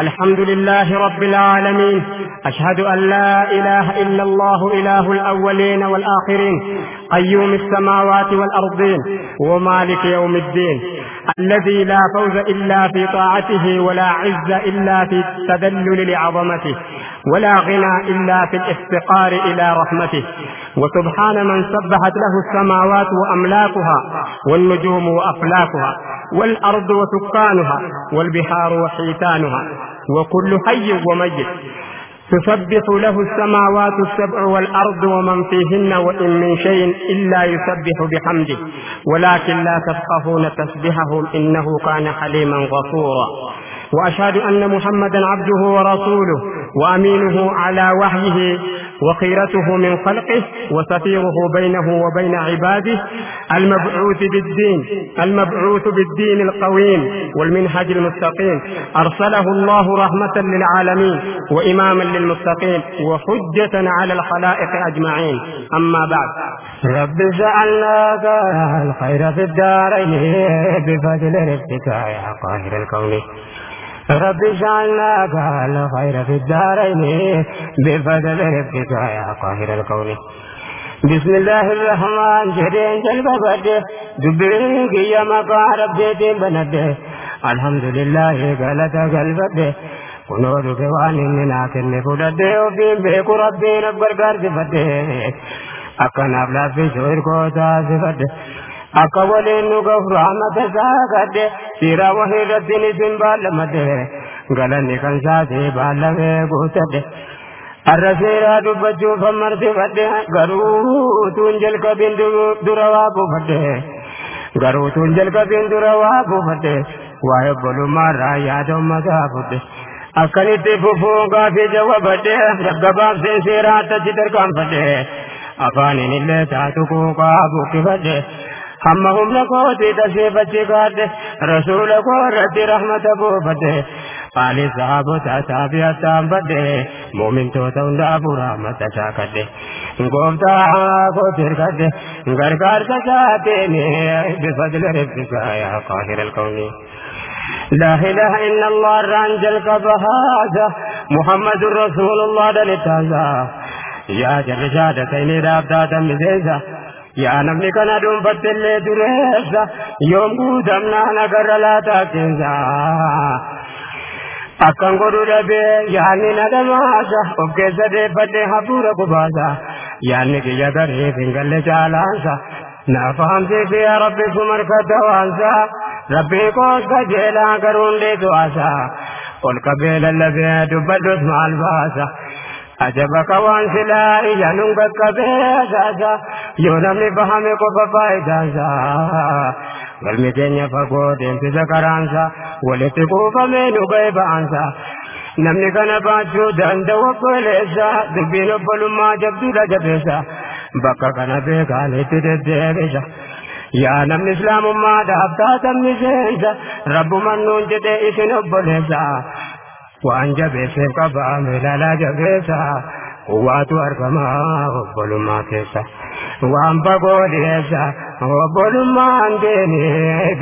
الحمد لله رب العالمين. أشهد أن لا إله إلا الله إله الأولين والآخرين قيوم السماوات والأرضين ومالك يوم الدين. الذي لا فوز إلا في طاعته ولا عز إلا في التذلل لعظمته ولا غنى إلا في الافتقار إلى رحمته. وسبحان من سبحت له السماوات وأملاكها والنجوم وأفلاكها والأرض وسكانها والبحار وحيتانها وكل حي وميت. تسبح له السماوات السبع والأرض ومن فيهن وإن من شيء إلا يسبح بحمده. ولكن لا تفقهون تسبحهم إنه كان حليما غفورا. وأشهد أن محمدا عبده ورسوله وأمينه على وحيه وخيرته من خلقه وسفيره بينه وبين عباده المبعوث بالدين المبعوث بالدين القويم والمنهج المستقيم. أرسله الله رحمة للعالمين وإماما للمستقيم وحجة على الخلائق أجمعين. أما بعد. رب جعلناك الخير في الدارين بفضل ربك يا قاهر الكون. رب جعلناك الخير في الدارين. بفضل ربك يا قاهر الكون. بسم الله الرحمن جرين جلب بده دبرك يا مقا ربي بنده الحمد لله قالت قلبه كنور كوان إننا كن فلده وفين بيك ربي نبر قرد فده أكن أبلا في شوير كوتا سفده akka waliin nu gahu rahmata isaa kadhe siira wahii irratti ni sin baallamade galanni kan saatee baallamee guutadhe har'a seeraa dubbachuuf ammartifadhe garuu tuun jalqabiin dura waa buufadhe garuu tuun jalqabiin dura waa buufadhe waa'ee obbolummaarraa yaada ummataa fudhe akkanitti fufuun gaafii jawwabadhe gaggabaabsee seeraa attachi tarkaanfadhe afaaniin illee taatu quuqaa buqqifadhe humna kooti taseefachi kaadhe rasuula koo irratti rahmata buufadhe qaali sahaabota taabiyattaan badhe muumintoota hundaafuu rahmata isaa kadhe gooftaa kooti hirkadhe gargaarsa isaatiin bifadle rabbika yaa qaahira alkawni لا إله إلا الله الرانجل كبهذا محمد رسول الله دلتازا يا جل شهادتين رابطة مزيزا yaa namni kana dhuunfattillee dureessa yoom guutamnaan agarra laataa keessa akkan godhu dhabee yaanni na dhamaasa of keessa deeffadhee hafuura qubaasa yaanni kiyya gareef hin galle caalaansa naaf hamsee fi rabbi kun harkata waansa rabbii koos kajeelaa garuun deetuwaasa ol qabee lallabee dubbadhus maal baasa ajabaka waan silaa ijaanuun qaqqabeesaasa yoo namni bahame qofa faayidaansa galmi keenya fagoo deemsisa karaansa walitti kuufamee nu ga'e ba'ansa namni kana baachuu danda'u obboleessa dubbiin obbolummaa jabduudha jabeessa bakka kana beekaanitti deddeebisa yaa namni islaamummaadhaaf taatan miseensa rabbuman nuun jedhee isin obboleessa waan jabeesseef qabaame ilaalaa jabeessa quwwaatu argamaa obbolummaa keessa waan fagoo dhiyeessa obbolummaan deene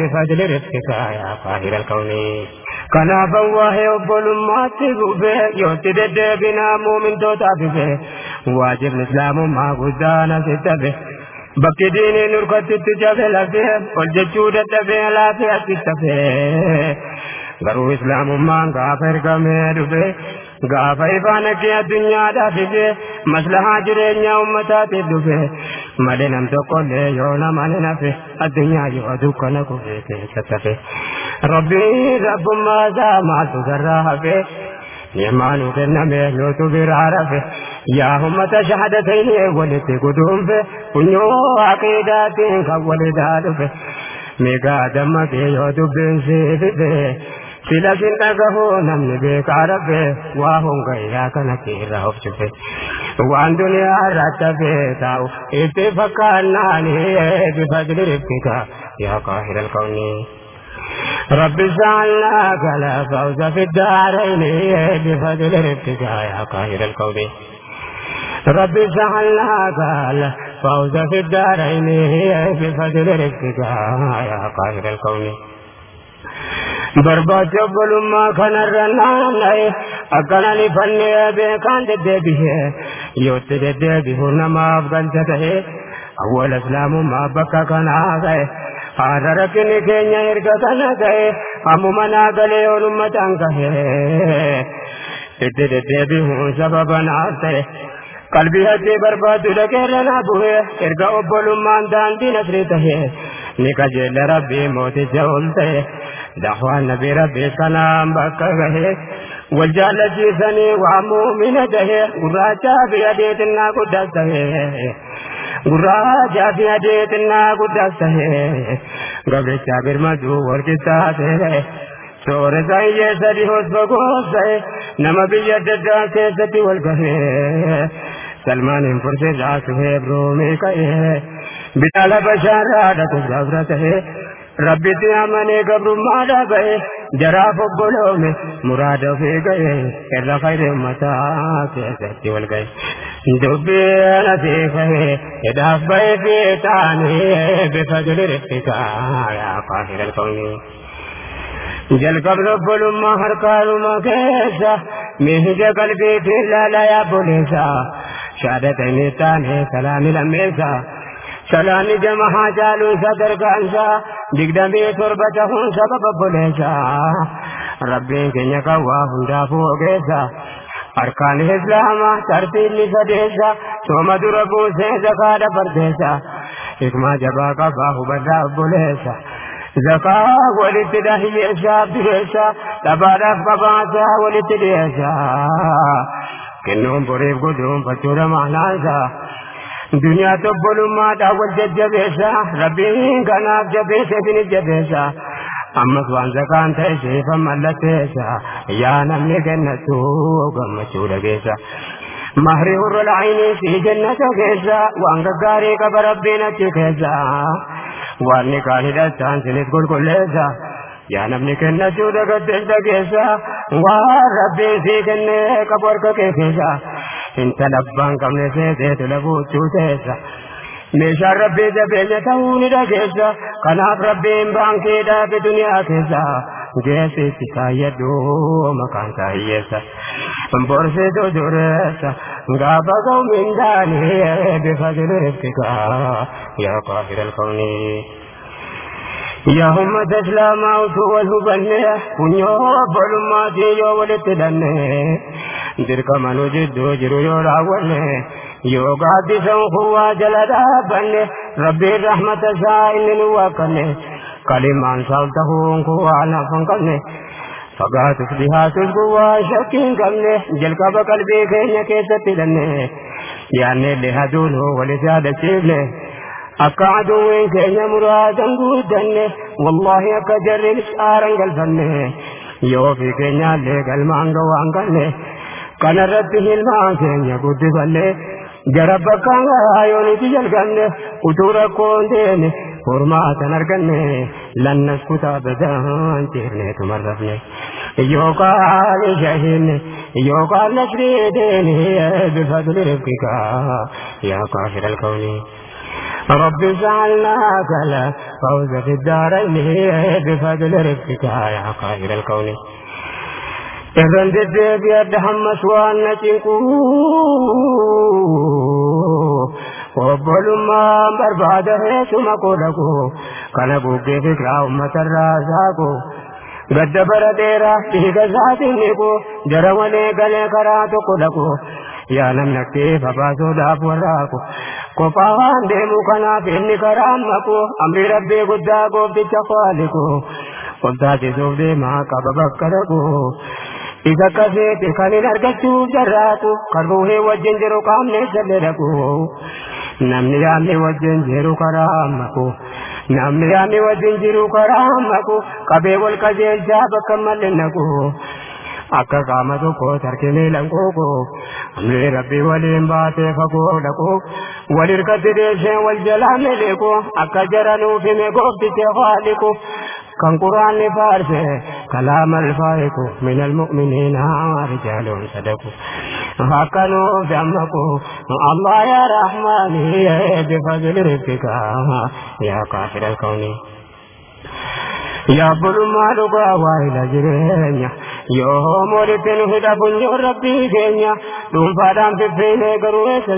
bifadli riffika yaa faahira alkawnii kanaaf waa'ee obbolummaatti gubee yootti deddeebinaa muumintoota bife waajibni islaamummaa guddaan asitti hafe bakki diiniin urkattitti jabe lafee ol jechuu dadhabee laafee achitti hafee garuu islaamummaan gaafa ergamee dhufe gaafa ifaan akkee addunyaadhaaf ife maslahaa jireenyaa ummataatiif dhufe malee nam tokkollee yoo nama hin hafe addunyaa yoo dukkana kufee keessatti hafe rabbii rabbummaa isaa maaltu sarraa hafe ni'maanu kenname yootu biraa rafe yaa ummata shahadatayni walitti guduunfe funyoo aqiidaatiin kan walidaa dhufe migaa dammaqee yoo dubbiinsi fife sila sin dhagahu namni beekaa rabbe waa hongayyaa kana keerraa of cufe waan duniyaa irratti hafee taa'u itti fakkaannaani bifadli ribbika yaa qaahira alkawnii رب جعلناك لا فوز في الدارين بفضل ربك يا قاهر الكون رب جعلناك لا فوز في الدارين بفضل ربك يا barbaacha obbolummaa kanarra naanna'e akkana ni fannee beekaan deddeebihee yootti deddeebihu namaaf galcha ta'e awwala islaamummaa bakka kanaa ga'e haadha rakkinni keenya erga kana ga'e ammuma naa galee ol ummataan gahee itti deddeebihuun sababa naaf ta'e qalbii haddii barbaaddu dhaqeerra naa bu'ee erga obbolummaan daandii nasrii tahee ni qajeella rabbii mooticha ol ta'e دعوانا بربي سلام بك به وجال جيثني وعمو من ده قراجا بيديتنا قدسه قراجا بيديتنا قدسه قبل شابر مدو والكتابه سور زائیے سری ہوس بگوز زائے نم بیا دجا سے ستی سلمان انفر سے لاس ہوئے برومی کئے بتالا رب دیا میں نے گبر مارا گئے، جرا بولو میں مراد بھی گئے متا چول گئے۔ جل کر بول مہر کارو مگیسا میہ جگل بھی لایا بولے سا شادی تانے سلام سلامی لمیسا jamahaa jaaluunsa gargaansa digdamii torba tahuun sababa obboleessa rabbiin keenya kan waa hundaafuu ogeessa harkaan islaama tartiibni sadeessa sooma dura buusee zakaadha fardeessa hikmaa jabaa qabaa hubadhaa obboleessa zakaa walitti dhahiyyeessa abdireessa dhabaadhaaf qabaasa walitti dhiyeessa kennuun boriif godhuun fachuudha maalaansa duniyaa tobbolummaadhaan wal jajjabeessa rabbiin kanaaf jabeessa isinif jabeessa ammas waan zakaan ta'e seefa mallatteessa yaa namni kennatu gammachuu dhageessa mahri hurra la'ayinii fi jannata keessa waan gaggaarii qaba rabbiin achi keessa waan ni kaan hidhataan sinis qulqulleessa yaa namni kennachuu dagattees dhageessa waan rabbiin sii kennee qabu harka kee keessa intala abbaan qabne seeteetu labuuchuu teessa meeshaan rabbii jabeenya ta'uu ni dhageessa kanaaf rabbiin baankiidhaa fi duniyaa keessa geessitti kaayyadhu maqaan isaa hiyyeessa borsitu dureessa gaafa ga'u mindaanii bifa diriftikaa yaa qaafira alkawnii يا أمة إسلام أوتوا والهبنة كنيو بلما تيو ولتدنة درك منو جدو جرو يو راولة يو قادي سنخوا جلدا بنة ربي الرحمة سائن نواكنة كلمان سالته كوا على فنكنة فقاتت بها تلقوا شكين كمنة جلك بقلبي كينيا كيست لنة يعني لهدونه ولسادة شبنة akka aduwwiin keenya muraadan guuddanne wallahi akka jarri misaaran galfanne yoo fi keenyaallee galmaan gawaan ganne kanarratti hilmaan keenya guddifanne gara bakkaan gaayooniti jalganne utuu rakkoon deene furmaatan arganne lannas kutaa badaan ceerneetu marrafne yookaan shahinne yookaan nasrii deene bifadli rifqikaa yaa kaafir alkawnii رب جعلناك لا فوز في الدارين بفضل ربك يا قاهر الكون إذن تدب يدهم مسوان وبلما برباده ثم قولكو كان بوكي فكرة أمة الرازاكو قد برديرا في قزاتنكو جرولي قلي كراتو قولكو yaa namni keef abaasuudhaaf warraaku kophaa waan deemu kanaaf inni karaa maku amri rabbii guddaa goofticha faaliku of taasisuuf deemaa qaba bakka dhaqu isa kan hin argachuuf jarraaku kan ruuhii wajjin jiru qaamni sallee dhaqu namni yaamni wajjin jiru karaa maku namni yaamni wajjin jiru karaa maku qabee wal qajeelchaa bakka malli naqu akka qaama tokko tarkinii lanquuqu amri rabbii waliin baatee fagoo dhaqu walirkatti deeshee wal jalaa miliqu akka jaranuuf hime gooftiche haaliqu kan quraanni faarse kalaama alfaayiku min almu'miniina rijaalun sadaku akka nuuf dammaqu allah yaa rahmaani bifadli ribbika yaa kaafira alkawnii Yaabbulummaa dhugaa waa'ila jireenya yoo moolitti nu hidha funyoon rabbii keenya dhuunfaadhaan fiffeenee garuu eessa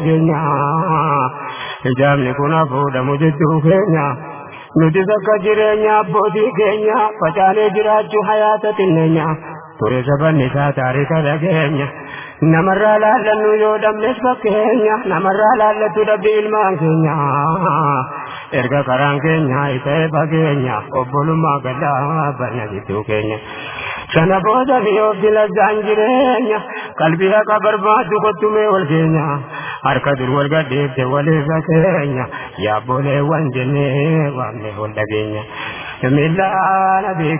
nutis akka jireenya abbootii keenya facaanee jiraachuu hayaata xinneenya ture sabanni isaa taarika dhageenya laallannu yoo dhabnes fakkeenya namarraa laallattu dhabbi ilmaan keenya erga karaan keenya ta'e fageenya obbolummaa gadaa banna gidduu keenya sana booda mi'oofti lazzaan jireenya qalbii haqa barbaaddu kottumee wal keenya harka dur wal gadhiifte waliirra keenya yaabboleewwan jennee waamne wal dhageenya miillaa nabii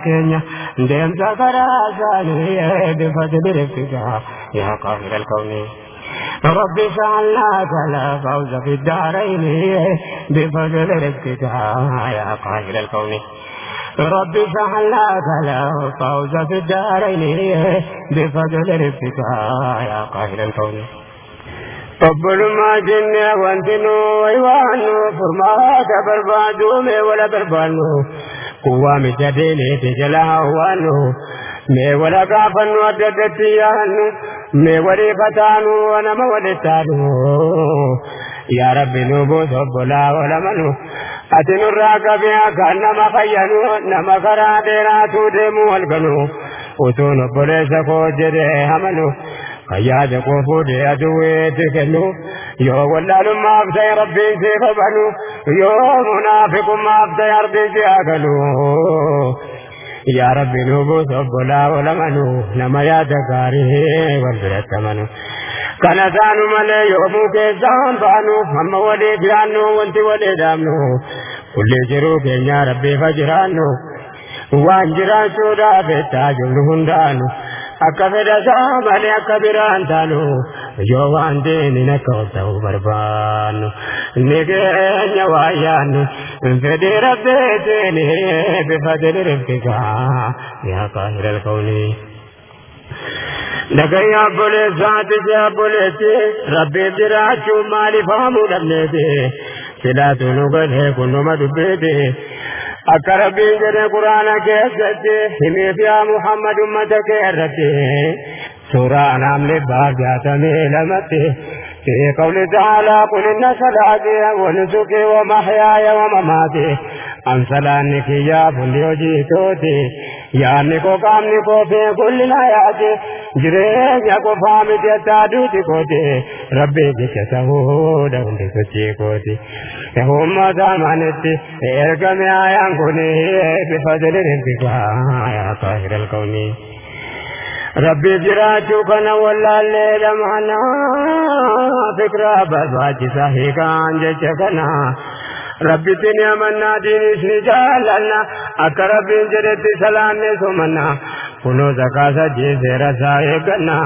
دين سفر آسان يهد فتبر افتتاح يا قاهر الكون. ربي سعلنا فلا فوز في الدارين بفضل الافتتاح يا قاهر الكون. ربي سعلنا فلا فوز في الدارين بفضل الافتتاح يا قاهر الكون. طب لما جن وانتنو ايوانو فرما تبربادو مي ولا بربانو. Hawwaannu mee wala gaafannu adda addatti yaannu mee walii fataanu nama walittaanu yaa rabbi nu buusa obbolaa walamanu ati nurraa qabee akkaan nama fayyanu nama karaa dheeraatu deemu halganu utuun obboleessa koo jedhee amanu fayyaada koo fuudhee aduwweetti kennu yoo wallaalummaaf ta'e rabbiin si qabanu yoo munaafiqummaaf ta'e rabbiin si hagalu yaa rabbi nu buusa obbolaa olamanu nama yaada gaarii wal biratti amanu kana taanu malee yoomuu keessaan baanu amma waliif yaannu wanti walii dhaabnu kulli jiruu keenya rabbiifa jiraannu waan jiraachuudhaaf ettaa jirru hundaanu akka fedhasaa malee akka biraan taanu yoo waan deemina ta'u barbaannu ni keenya waayyaannu fedhii rabbeetiin bifa diriftigaa yaaqa hiral kaunii. Nagaan yaabboleessaati yaabboleessi rabbiif jiraachuu maaliif haamuu dhabneeti filaatu nu galee kun nama dubbeeti. Jedhe quraana keessatti himiif yaa muhammad ummata kee irratti suuraa naamni baaf jaatamee lamatti في قول تعالى قل إن صلاتي ونسكي ومحياي ومماتي أمثلانك يا فندي وجيتوتي Yaadni koo qaamni koo beekuun na yaate jireenya qofaa miti addaa duuti koote rabbii jecha ta'uu hundi sochii kooti. Uummata amaanitti ergame ayaan kun bifa jaliin bifa faayidal kawni. Rabbiif jiraachuu kana wallaallee lamaanaa fikiraa barbaachisaa hiikaan jecha kanaa. ربی دنیا منا دین اسنی جالنا اکا رب انجرت سلام نیسو منا کنو زکاسا جی زیر سائے گنا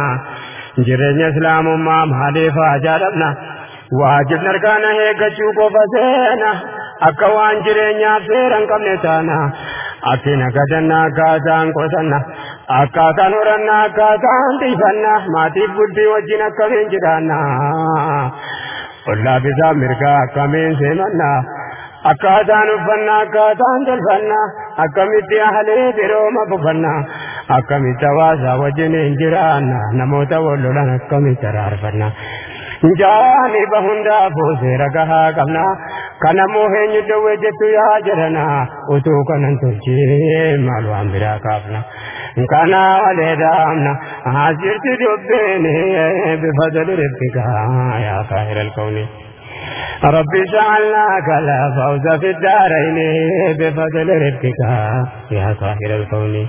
جرین اسلام امام حلیف آجاربنا واجب نرکانا ہے گچو کو بسینا اکا وان جرین یا کم نیتانا۔ اکینا کدنا کاتان کوسنا akkaataan horannaa akkaataan dhiifannaa maatiif guddii wajjin akkamiin jiraannaa ollaa bisaa mirgaa سے seenannaa akkaataan uffannaa akkaataan tolfannaa akkamitti ahalee birooma fufannaa akkamitti hawaasaa wajjin hin jiraanna namoota wallolan akkamitti araarfannaa. Njaani bahundaafuu seera gahaa qabnaa kana moo eenyu dhowwee jettu yaa jedhanaa utuu kanan tolchee maal waan biraa kaafna. Kana walee daamna asirti dubbeen bifa dalirratti gaa yaa kaa'e lalkaa'uuni. رب جعلناك لا فوز في الدارين بفضل ربك يا طاهر الكون.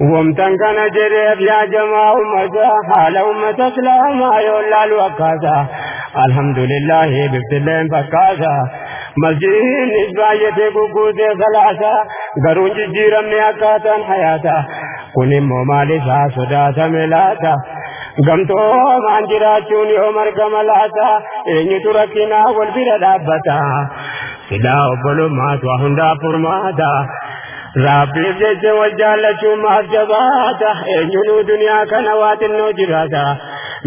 ومتن كان جريب يا جماعة أمتا حال أمة إسلام يولى الوكاسا الحمد لله بفتلين فكاسا مسجدين إسباية قوقوت ثلاثة. قرون ججيرم أكاتا حياتا kun immoo maalisaa sodaatame laata gamtoomaan jiraachuun yoo margama laata eenyutu rakkinaa wal bira dhaabbata Sidaa obbolummaatu hundaaf furmaata rabbiif jecha wal jaallachuun maaf jabaata eenyunuu duniyaa kana waa xinnoo jiraata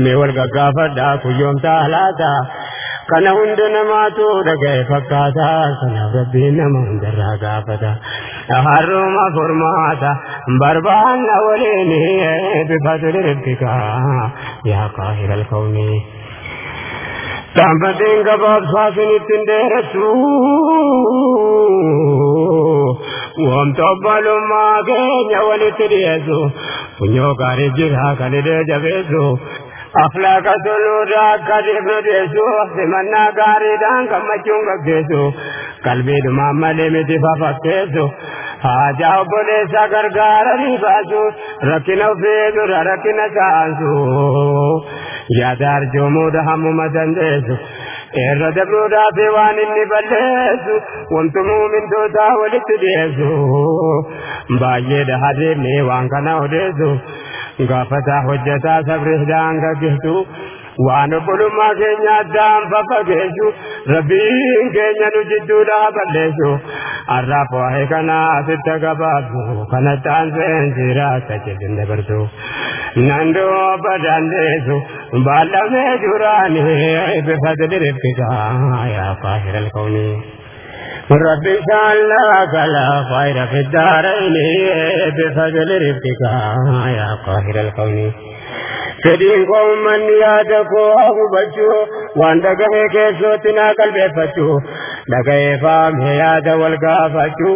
mee wal gaggaafadhaa kuyyoomtaa laata kana hunda namaatu dhagaye fakkaata kanaaf rabbiin nama hundarraa gaafata harruma furmaata barbaanna waliin bifatu rabbika yaa qaahira alkawni Dhaabbateen gabaabsaa sinittiin dheeressu wanta obbolummaa keenya walitti dhiyeessu funyoo gaarii jira kan hidhee jabeessu aflaaqa toluudhaa akka deemnu dhiyeessu simannaa gaariidhaan gammachuun gaggeessu qalbiidhumaan malee miti fafakkeessu haajaa obboleessaa gargaaranii baasu rakkina ofii dura rakkina saansu yaada arjoomuudha hammuma dandeessu irra dabruudhaaf waan inni balleessu wantu muumintoota walitti dhiyeessu baay'eedha adeemnee waan kana odeessu gaafataa hojjetaa sabriidhaan gaggeessu waan obbolummaa keenya addaan faffageessu rabbiin keenya nu jidduudha balleessu arraaf waa'ee kanaa sitta gabaabsu kanatti aanseen jiraata jedhin dabarsu nan dubba dandeessu baallamee juraanii bifa diribbisaa yaa qaahira alkawnii ربي سألك لا خير في الدارين بفضل ربك يا قاهر الكون fedhiin koo manni yaada koo hubachuu waan dhagahe keessootti naa qalbeeffachuu dhagahee faamee yaada wal gaafachuu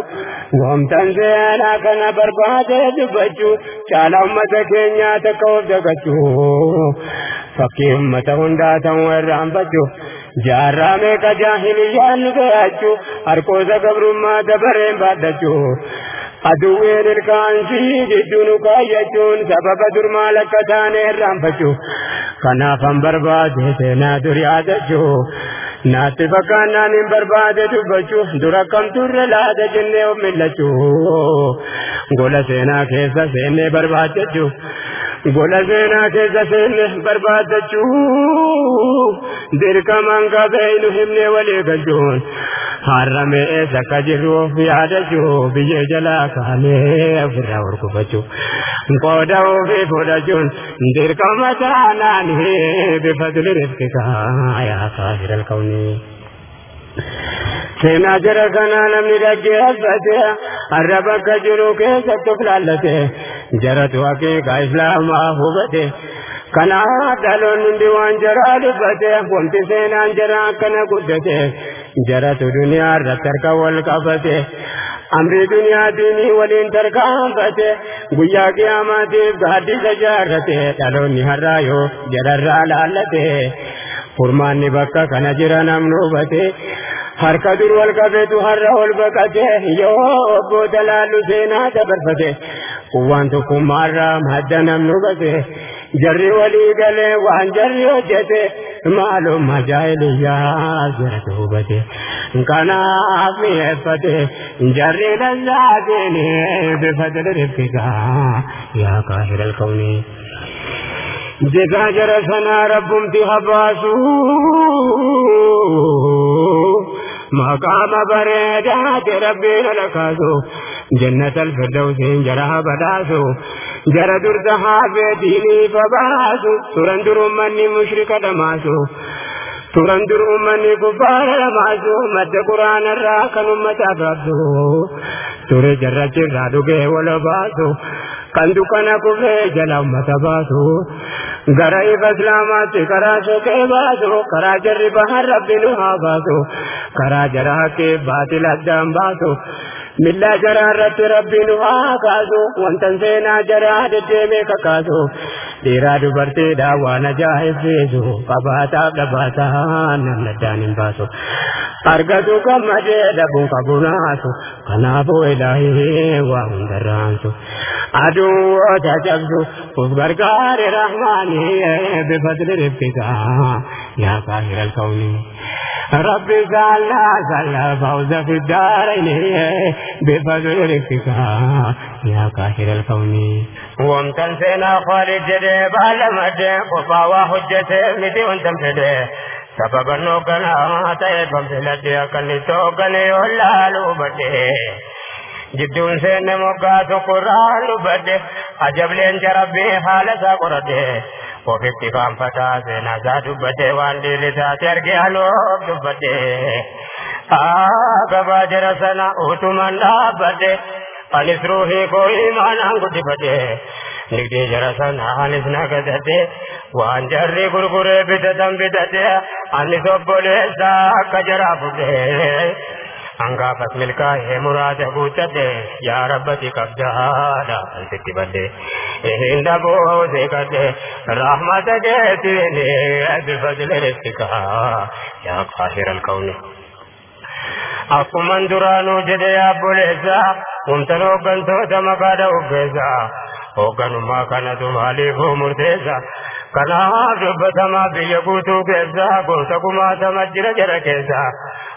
goomtan seenaa kana barbaadee dubbachuu caala ummata keenyaa takka of dagachuu fakkii ummata hundaa ta'uu irraanfachuu ga'achuu harkoosa gabrummaa dabareen baadhachuu aduwween ilkaansii jidduu nu kaayyachuun sababa durmaa lakka taane irraanfachuu kanaafan barbaade seenaa dur yaadachuu naatti fakkaannaan hin barbaade dubbachuu dura kam turre laata jennee of millachuu gola seenaa keessa seennee barbaadachuu gola seenaa keessa seenne barbaadachuu dirqaman qabeeynu himnee walii galchuun harramee eessa akka jirruuf yaadachuu biyyee jalaa kaanee ofirraa horkufachuu qooda ofii fudhachuun dirqama taanaanii bifa duliriftikaa yaa سینا جرا کنا نمنی رجی حسبتی الربا کجلو کے ستف لالتے جرا دعا کے گائسلا اسلام کنا دلو نندی وان جرا لبتے بولتے سینا جرا کن قدتے جرا تو دنیا رتر کا ول کا والکفتے امری دنیا دینی ولی ولین ترکان بتے گویا قیامتیف گھاٹی سجارتے تلو نہرائیو جرر لالتے فرمانی بکا کنا جرا نمنو بتے harka dur wal qabeetu har'a ol baqate yoo obboota laallu seenaa dabarfate waan tokkummaarraa madda namni hubate jarri walii galee waan jarri hojjete maalum ajaa'iliyyaa jaratu hubate kanaaf mi'eeffate jarri lallaatiin bifa diribbigaa yaa kaahira alkawnii جزا جرى سنا ربهم تهباسو مقام بريدات ربنا لكاسو. جنة الفردوس جرى بداسو. جرى درتها بيتيني فباسو. ترندر مني مشرك دماسو. ترندر مني كفار دماسو. مد قرآن الراكن متابسو ترى جرى جرى دوغي ولباسو. کندوک ن جل مت باسو گر بدلا مکا سکے بازو کرا جب ربی لوہا بھاسو کرا جرا کے بات اجام بازو millaa jaraa irratti rabbi nu haa kaasu wantan seenaa jaraa deddeemee kakaasu dhiiraa dubartiidhaa waan ajaa'ibsiisu qabaataaf dhabaataa namni addaan hin baasu argatu gammadee dhabuun qabunaasu kanaafuu ilaahee waa hundarraansu aduwwoota cabsu uf gargaare rahmaanii bifadli ribbikaa yaa kaahira alkawnii ربي سألنا سألنا فوز في الدارين. بفضل ربك يا قاهر الكون. وامتن سينا خالد جدي بعلمت قفا وحجت مدي وأنتم فدي سبب النوكنا تيفم سلدي أكني توكني ولا لوبتي. jidduun seenne moggaa tokko irraa lubadde ajableen jarabbii haala isaa qoradde ofitti faanfataa seenaa isaa dubbate waan dhiirri isaati arge haloof dubbate gabaa jara sana utuman dhaabbate anis ruuhii koo imaanaan guddifate nigdee jara sana anis nagadate waan jarri gurguree bitatan bitate anis obboleessa akka jaraa fudhe hangaafas milkaa'ee muraasa guuttadhe yaa rabbati qabdaadha kan sitti badde hin dhaboo seeqadhe rahmata keetiin bifadle rizqika yaa qaahira alkawni akkuman duraanuu jedhe yaabboleessa humtan hooggantoota maqaadha uggeessa hoogganummaa kanatu maaliifuu murteessa kanaaf dubbatamaa biyya guutuu keessa goota kumaatama jira jara keessa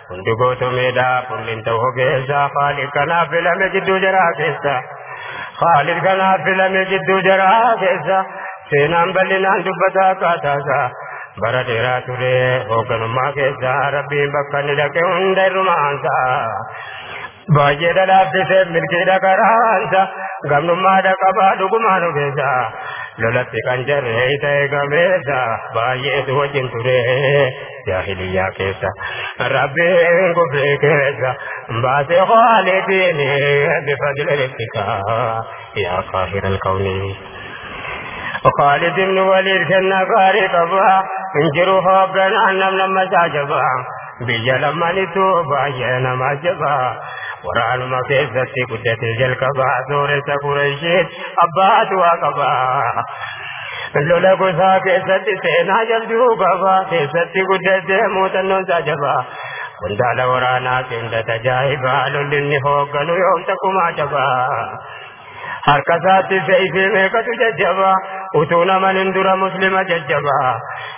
hundi gootumeedha kullin ta'uu keessa khaalid kanaaf filame jidduu jaraa keessa khaalid kanaaf filame jidduu jaraa keessa seenaan bal'inaan dubbataa kaataasa bara dheeraa ture hoogganummaa keessa rabbiin bakka inni dhaqe hunda irrumaansa baay'ee dhalaafise milkiidha karaansa gamnummaadha qabaa dhugumaan ogeessa lolatti kan jarree ta'e gameessa baay'eetu wajjin ture jaahiliyyaa keessa rabbiin kufree keessa baasee qaalitiin bifadle riftika yaa qaahira alkawnii خالد بن وليد كنا قاري قبا انجروا هوغنا نم نم جبا بيا لما نتوبا ينا ما جبا وران ما كيستي قدت الجلكبا سور سكوريشيت أبات وقبا لولا قصا كيستي سينا جلدو قبا كيستي قدت موتنو سجبا كنت ورانا كنت تجاهبا لولي هوغنو يوم تكما جبا harka isaatti seeyfii meeqatu jajjaba utuu naman hin dura muslima jajjaba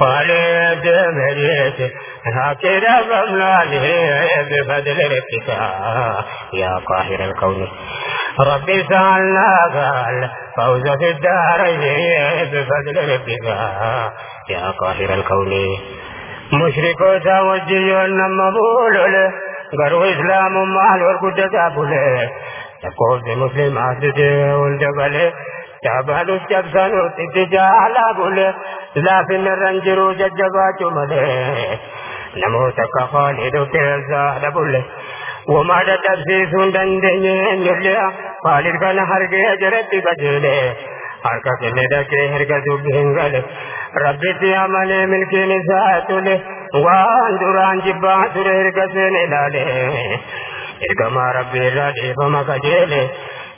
خالد مريت هكذا بملاني بفضل ربك يا قاهر الكون ربي سألنا قال فوز في الدارين بفضل ربك يا قاهر الكون mushrikoota wajjiyyoon nama buulole garuu islaamummaan wal guddataa bule lakkoofsi muslimaa fidee itti jaalaa bule laafinni irran jiru jajjabaachuu malee namoota akka Khaalid keessaa dhabulle wamaa dadhabsiisuu hin dandeenye eenyullee Khaalid kana hargee jiratti qajeele harka kenne dhaqee erga dubbiin gale rabbitti amalee milkiin isaa tole waan duraan jibbaa ture erga seen ilaale ergamaa rabbii irraa dhiifama qajeele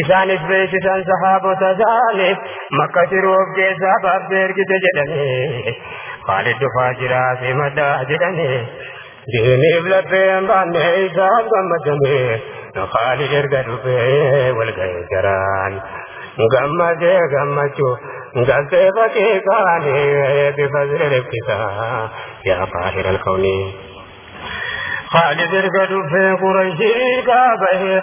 isaanis beeksisan sahaabota isaaniif makka tiruuf keessaa baaftee ergite jedhanii Khaalid dhufaa jiraa simadhaa jedhanii diiniif lapheen baannee isaaf gammadame خالد ارقدوا في والقي جران gammadee gammachuu galtee fakkii kaanii bifazil rifkisaa yaa qaahir alkawnii خالد ارقدوا في قريشي قابه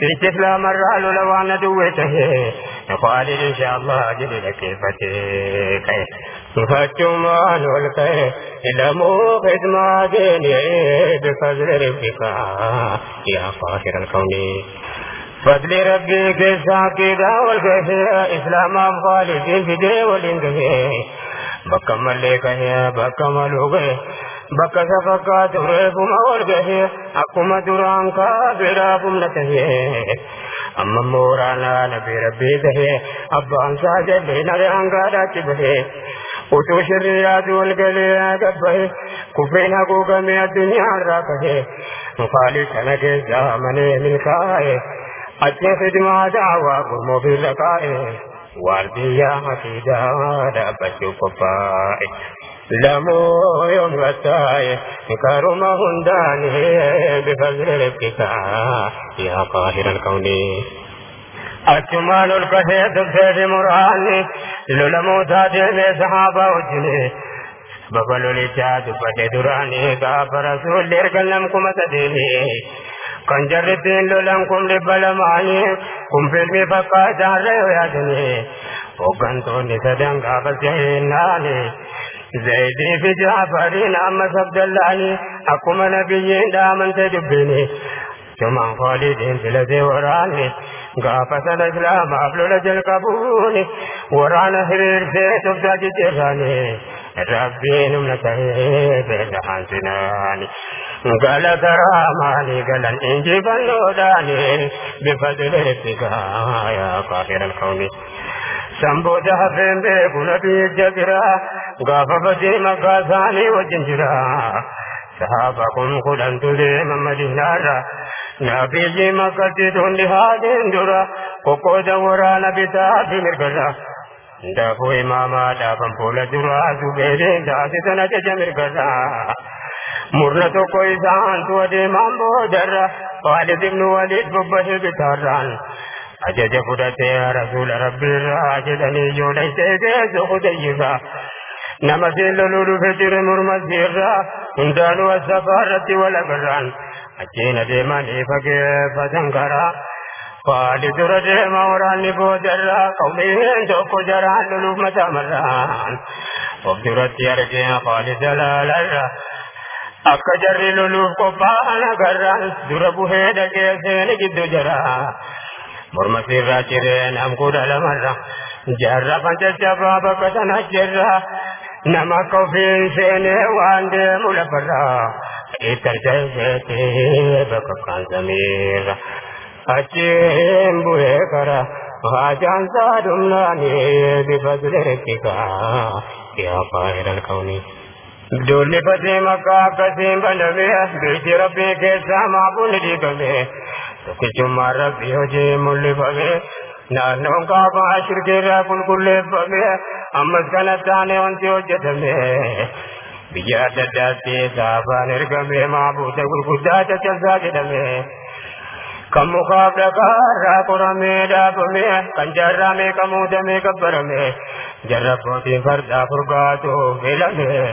سيد إسلام الرحل لوانا دوته نقال إن شاء الله جل لك فتيك إلا موقت ما ديني بفضل ربك يا فاخر الكون. فضل ربك ساكدا والكي إسلام خالدين في دي والإنكي بكمل لك يا بكمل وغي ol gahee akkuma duraan kaafiraaf humna tahee amma mooraanaa nabi rabbii tahee abbaan isaa jallee nabe hangaadhaatti bahee utuu shirriyaatu ol galee gabbahe kufeen haguugamee addunyaa irraa kahee mukaalii kana keessaa manee milkaa'e achi khidmaa daawaa gurmoo bira kaa'e waardiyyaa hafiidaa dhaabbachuu qophaa'e. لمو يوم غتاي كرم هنداني بفضل ربك يا قاهر الكون. أجمال الكهيد في مراني للمو تاجي صحابة وجني بقلوا لي جاد بدي دراني غاب رسول لرقلم كما تديني kan jarrittiin lolan kun dhibba lamaanii kun filmi fakkaataa reewu yaadanii hooggantoonni sadan gaafa seenaani زيدي في جعفرين أما عبد الله أكما نبيين دامن تدبني ثم خالدين في الذي وراني. قافة الإسلام أبلو لجل قبوني ورانا هرير سيت بتاج جراني ربي نمنته بلحان سناني قال كراماني قال الإنجي بلوداني بفضل ربك يا قاهر الكون. Samboo jaafeen beeku nabii jabira gaafa badee maqaa isaanii wajjin jira sahaaba kun kudhantu deema madiinaarra nabiyyi makkatti tundi haadeen dura qoqqooda waraana bitaa fi mirgarra daakuu imaamaa dhaafan fuula duraa zubeereen taasisan ajaja mirgarra murna tokko isaantu adeemaan boodarra Khaalid ibnu Waliid bobbahee bitaarraan dhaysee geessu hudayyisaa nama siin loluu dhufe jire murmasiirraa hundaanuu asafaa irratti wal agarraan achiin adeemanii fageeffatan karaa Faali dura deema waraanni boodarraa qawmeen tokko jaraan loluuf mataamarraan of duratti argee faali dalaalarra akka jarri loluuf qophaa'an agarraan dura buhee dhaqee jaraa. mormatti irraa ciree namgoodha lamarra jaarra pancaccabaa bakka sana jirra nama akka ofiin seenee waan deemu lafarra ittar ta'e bakka kan samiirra achiin bu'ee karaa. Wajan sadumna ni bifadrekika ya khairul kauni دولی پتی مکا کسی بلوی میں ربی کے ساما بولی جی گلے تو کچھ ربی ہو جی مل بھوے نانوں کا باشر کے را کل کل بھوے امت کا نتانے انتی ہو جد میں بیا دادا تے صحابہ نرگمے معبود داتا چلزا جد میں کم مقابلہ کارا قرآن میں ڈاب میں را میں کمودہ میں کبر میں جرہ پوتی فردہ فرگاتو ملہ میں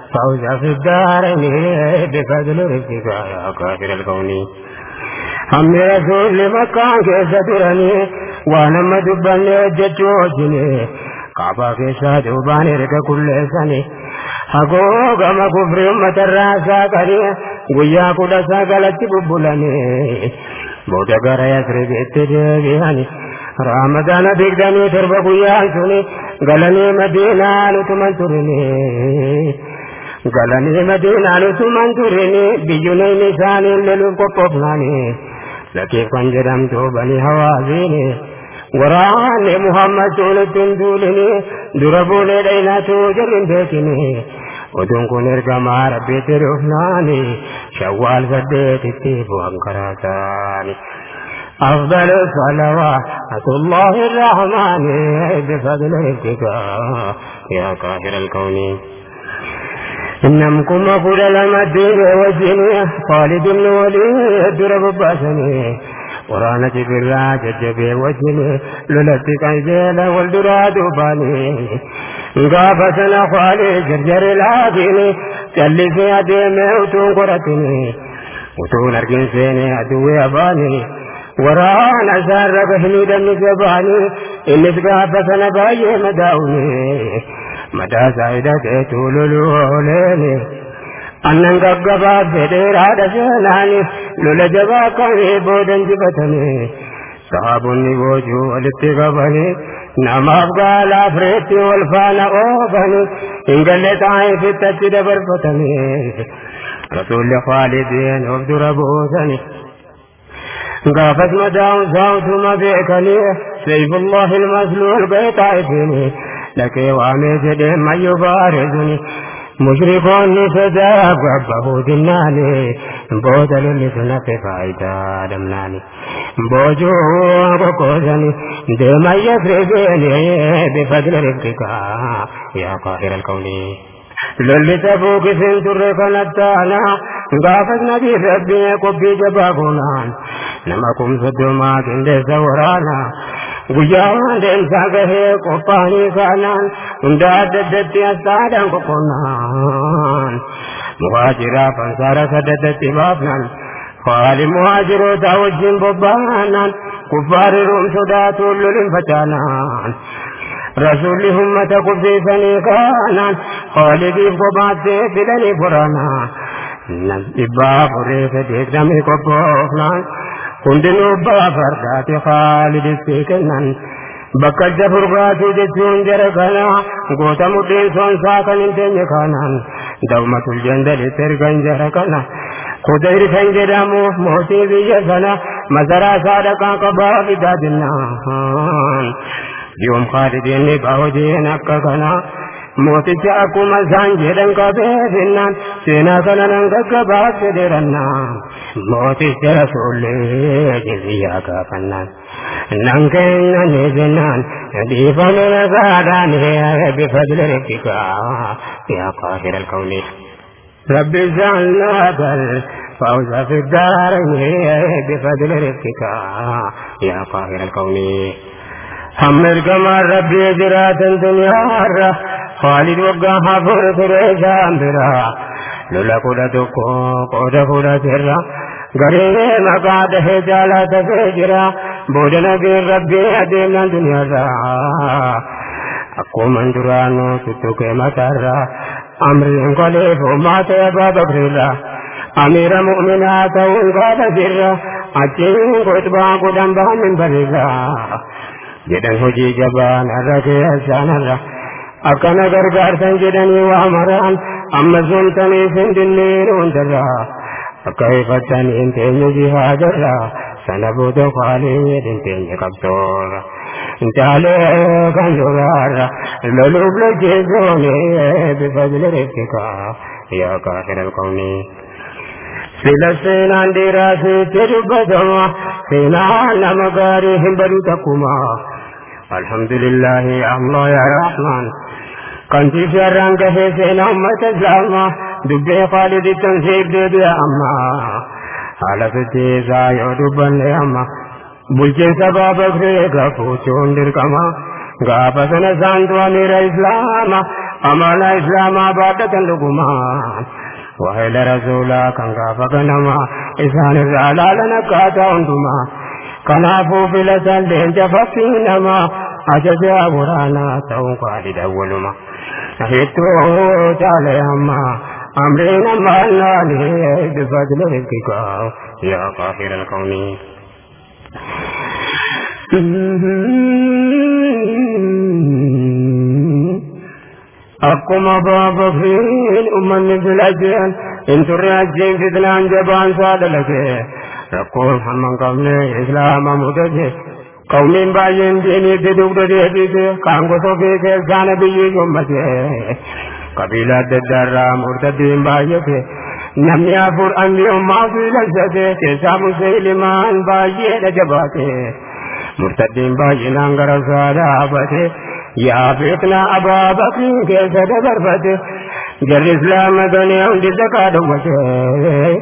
في الدارين بفضل ربك يا قاهر الكون هم رسول مكان كيف ترني waan amma dubbanne hojjechuu hojjine kaabaa keessaa duubaan erga kulleessani hagoo gama kufri ummatarraa saaqanii guyyaa kudha sagalatti bubbulani booda gara yasribitti deebi'ani ramadana digdamii torba guyyaan suni galanii madiinaan utuman turini galanii madiinaan utuman turini biyyunayn isaanii leluuf qophoofnani lakeeffan jedhamtu bani hawaasiini waraanni muhammad suunittiin duulini dura buulee dhaynatu jirrin beekini oduun kun ergamaa rabbiitti dhufnaani shawwaal saddeetitti bu'an karaasaani أفضل صلوات الله الرحمن بفضل ابتكاء يا قاهر الكون إنكم أقول لما الدين وجني خالد بن وليد درب باسني ورانا جبرا ججبي وجني لولتك الجيل والدراد باني. غافتنا خالي جرجر العاديني كالي في أديمي وتون قرتني وتون أرجن سيني أدوي أباني waraana isaarra bahanii dammi jabaanii innis gaafa sana baay'ee madaa'uuni مدى سعيدة تقول لولي أنا نقبع في دير هذا جناني لولا جباك بودن جبتني صابني وجو لتقبني نما أبقى لا فريتي والفانا أوبني. إن قلت عاي في التجد بربتني رسول خالدين وفد ربوتني قافت مدى وزاوت ما بيك لي سيف الله المسلول بيت بيطعفني ለቄዋሜ ስድም አዩባረዙኒ ሙሽሪኮን ሰዳብ ጋባሁ ድናኔ ቦተልል ሱነፌ ፋይዳ ደምናኒ ቦጆ ቆቆዘኒ ደማየ ፍሬዘኒ ቢፈድል ርፍቂካ ያ ቃሂረ ልቀውኒ ሎሊተ ፉክስን ቱሬ ከነታና ጋፈት ነቢ ረቢኔ ቆቢ ጀባ ኩናን ነመ ቁምሱዱማ ቅንዴሰ ወራና Guyyaan deemsaa gahee qophaanii saalaan hundaa adda addatti astaadhaan qoqqonnaan. Muhaajira fansaara sadatatti baafnaan faali muhaajiroota wajjin bobbaanaan kuffaarri ruum sodaatuun lolin facaanaan. Rasuulli ummata qubsiisanii kaanaan faalidiif kophaatti fidanii furaanaan. Nam dhibbaa furee sadeegdamii qophoofnaan. قبوفنان كندن أبا فردات خالد سيكنان bakka jafurgaatu jechuun jara kana goota mudhiin soon saakan hin teenye kanaan dawmatul jandalitti ergan jara kana kudayri kan jedhamuuf mootii biyya sana masaraa saadaqaa qabaa fidaa jennaan yoom kaalidin dhiqaa hojiin akka kana mooticha akkuma isaan jedhan qabeefinnaan seenaa kana nan gaggabaaf federannaan mooticha rasuullee jiziyyaa gaafannaan nan kennanii jennaan dhiifame nagaadhaan bifadli rabbikaa yaa qaahir alkawni رب اجعلنا الفوز في الدارين بفضل ربك يا قاهر الكون هم كما ربي جرات الدنيا خالد وقع حفر فريشان برا لولا كودا تكو كودا كودا ترى غريب مقاده جالا تفجرا. بودنا بين ربي أدينا الدنيا را أقوم اندرانو تتوك مكارا أمري انقلب وما تيبا بكرلا. أمير مؤمنات وانقاد سرا. أجين قطبا قدام بها من برلا. jedhan hojii jabaan irra keessanirra akkana gargaartan jedhanii waamaraan amma sumtanii sindinniin hundarra akka ifattaniin teenya jihaadarra sana booda qaalii jedhin teenya qabsoorra intaalee kan duraarra loluuf lojjeessooni bifadli riffika yaa kaafiral qawmii sila seenaan dhiiraa sitti dubbatama seenaan nama gaarii hin badu takkuma alhamdulillah allah ya rahman kanti sharraan gahee seenaa ummata islaamaa dubbee khaalidii tamsiif deebi'a amma haala fittiisaa yoo dubbanne amma bulchiinsa baabakree gafuuchuun dirqama gaafa sana saantu amiira islaama amala islaamaa baadhatan dhugumaa waa'ila rasuulaa kan gaafa ganama isaanirraa laalan akkaataa hundumaa kanaafuu filataan leenja faffii namaa ajajaa waraanaa ta'uun qaaliidha waluma hedduu caale ammaa أمرين أمرنا بفضل ربك يا قاهر الكون أقوم باب فين أمم بلجين إن ترجين فتنان جبان ساد لك حمن قبل إسلام مدجي قومين باين ديني تدوك دي حديثي كانكو صوفيك كان بيي أمتي قبيلة الدرام مرتدين بايك لم يفر أمي أمه في لجته كسام سيلمان بايي لجباته مرتدين باين أنقر صلابته يا فتنا أبا بكر كيسد برفته جل إسلام دنيا وجزك دوته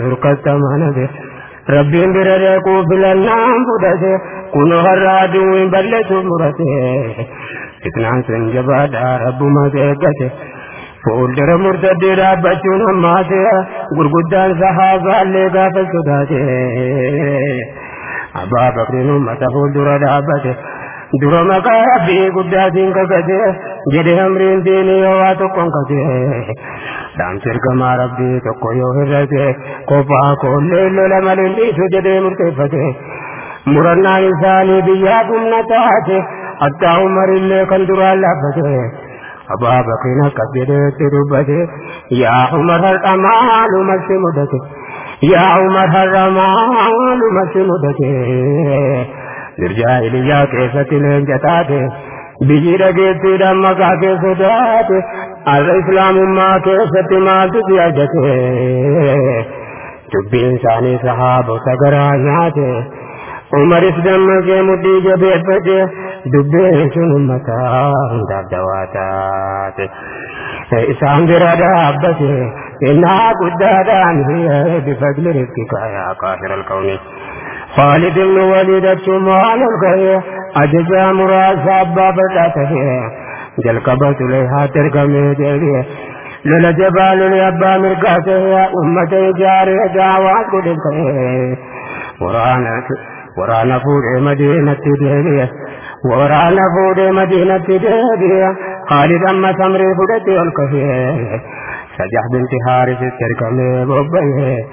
nurkatti amanate rabbiin bira deequu filannaan fudhate kunoo har'a aduun balleessuuf murate fitnaan sun jabaadhaa rabbuma eeggate fuuldura murtaddee dhaabbachuun hammaate gurguddaan sahaabaallee gaafa sodaate abbaa bakriin ummata fuuldura dhaabbate dura maqaa rabbii guddaatiin kakate jedhe amriin diinii yoo waa tokkoon kate dhaamsi ergamaa rabbii tokko yoo hirrate kophaa koollee lola malee dhiisu jedhee murteeffate murannaan isaanii biyyaa humna taate hattaa umarillee kan duraan laaffate abbaa bakriin akkas jedheetti dubbate yaa umar har'a maalumatti mudate yaa umar پھر جاہلیا کے ستل جتا دے بجر کے تیرا مکا کے سجا دے ارے اسلام ماں کے ستی ماں دیا جتے چبی انسانی صحاب سگرا نہ دے عمر اس دم کے مدی کے بے بجے ڈبے سن متا در دواتا دے اسلام دیرا دا بسے اینا کدہ دانی ہے بفضل رکی کا یا کافر الکونی خالد بن وليد الشمال الخير أجزا مراد أبا جل قبط لها تركم ديبي لولا جبال لأبا مرقاته أمة جاري دعوات قدك ورانا ورانا فور مدينة ديبي ورانا فور مدينة ديبي خالد أما سمري فدتي الكفيه سجح بنت حارث تركم بوبيه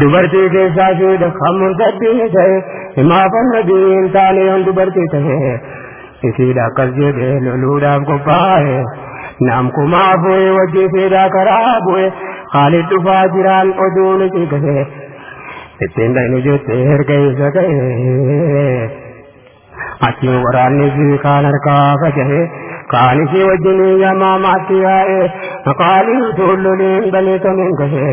دوبرتی کے ساتھی دکھم دبی گئے ہما پر ندی تالے ہم دوبرتی تھے کسی دا قرضے دے لو لو رام کو پائے۔ نام کو معاف ہوئے وہ جیسے دا خراب ڈبرتی سگ آتی جما ماتی آئے بلے تم کہ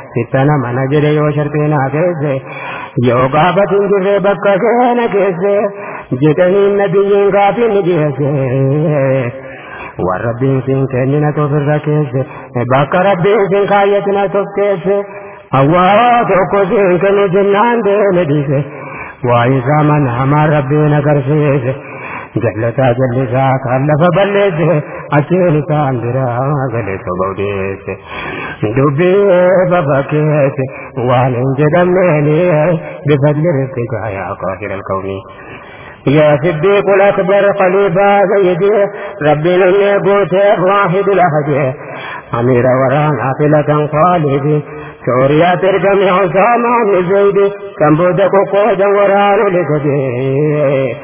ಸಿತನ ಮನಜರ ಯೋಷರ್ಪೇನ ಕೇಸೆ ಯೋಗಾಪತಿಂಗಿರೆ ಬಕ್ಕೇನ ಕೇಸೆ ಜಿತನಿನ್ನ ಬಿಜಿಂ ಕಾಪಿ ನಿಜಿಹಸೆ وربين سين كنينا توفر كيس باك ربين سين كايتنا توف كيس اوا توكو سين كنو جنان سے نديس وعيسى من هما نگر سے balleesse achiin isaan biraa galee soba odeesse dubbii babakkeesse waan hin jedhamneeni bifadli rizqika yaa qaahir alkawni يا صديق الأكبر خليفة سيدي ربي لن يقوت واحد الأحد أمير ورانا فلة خالدي سوريا ترجم عصامة من زيدي كم بودك قودا ورانا لكدي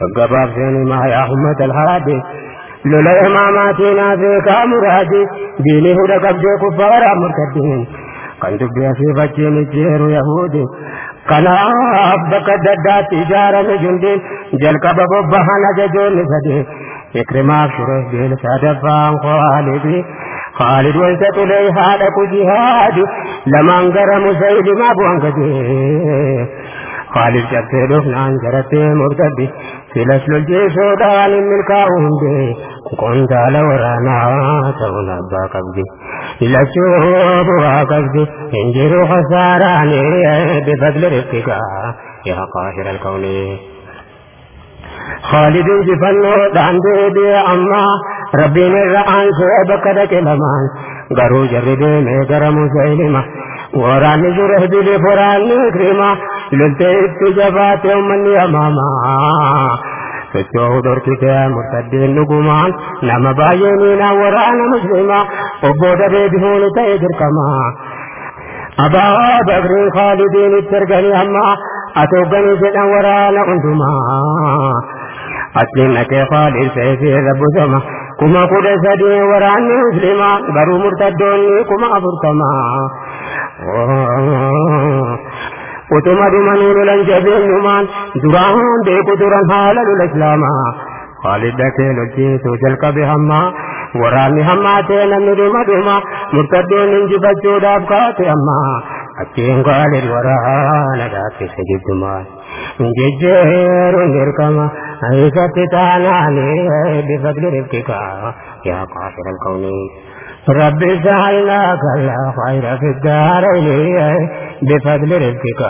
فقرب سيني ما هي أحمة الهرابي لولا إماماتنا فيك أمراجي ديني هدى قبجي كفار أمرتدين كنت بيا في بجين جير يهودي كان أبدك ددا تجارة جندين جلقا ببوبها نججو نفدي إكرما شروح دين سادفا خالدي خالد وانت تلي حالك جهادي لما انقرم سيد ما بوانقدي قديه خالد جبت دفنان جرت مرتدي سلسل الجيش ودان الملكاون دي كنت على ورانا تونا با قبدي لشوب وقبدي انجروا خساراني بفضل رفقك يا قاهر الكون. خالد جفنو داندي دي أما. ربين الرعان سيبك دك لمان. غرو جربي ميقر مسيلمة. وران جره بلي فران كريمة لنتي اتجابات يومن يماما sochoo dorkite murtaddeen dhugumaan nama baay'ee na waraana muslima obbo dabee bihuun ta'e dirqama abaa bakriin khaalidiin itti erganii amma ati hogganii jedhan waraana hundumaa achiin dhaqee khaalid seefii irra busama kuma kudha sadii waraanni muslima garuu murtaddoonni kuma afurtama utuma dhumanii lolan jabeenyumaan duraan beeku turan haala lola islaamaa khaalid dhaqee lolchiisuu jalqabe hammaa waraanni hammaa ta'e namni dhuma dhuma murtaddoonni injifachuudhaaf kaate ammaa achiin khaalid waraana dhaabbise jiddumaan jejjeeruun dirqama isatti taanaanii bifaqli rifqika yaa qaafira alqawni رب سألناك الخير في الدارين. بفضل رزقك